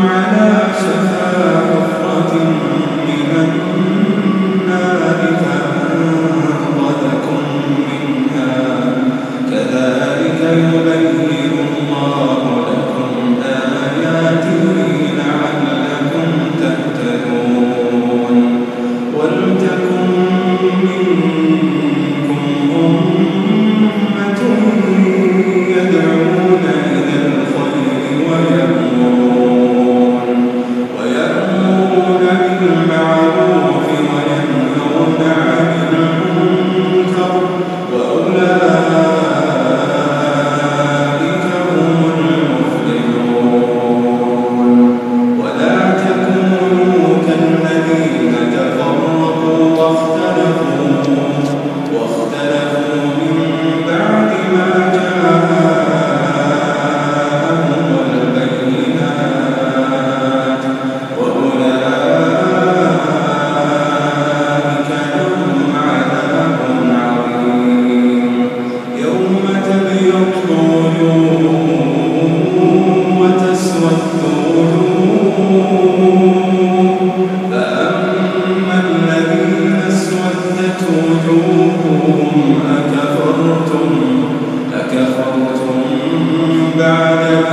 وإلى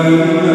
Amen.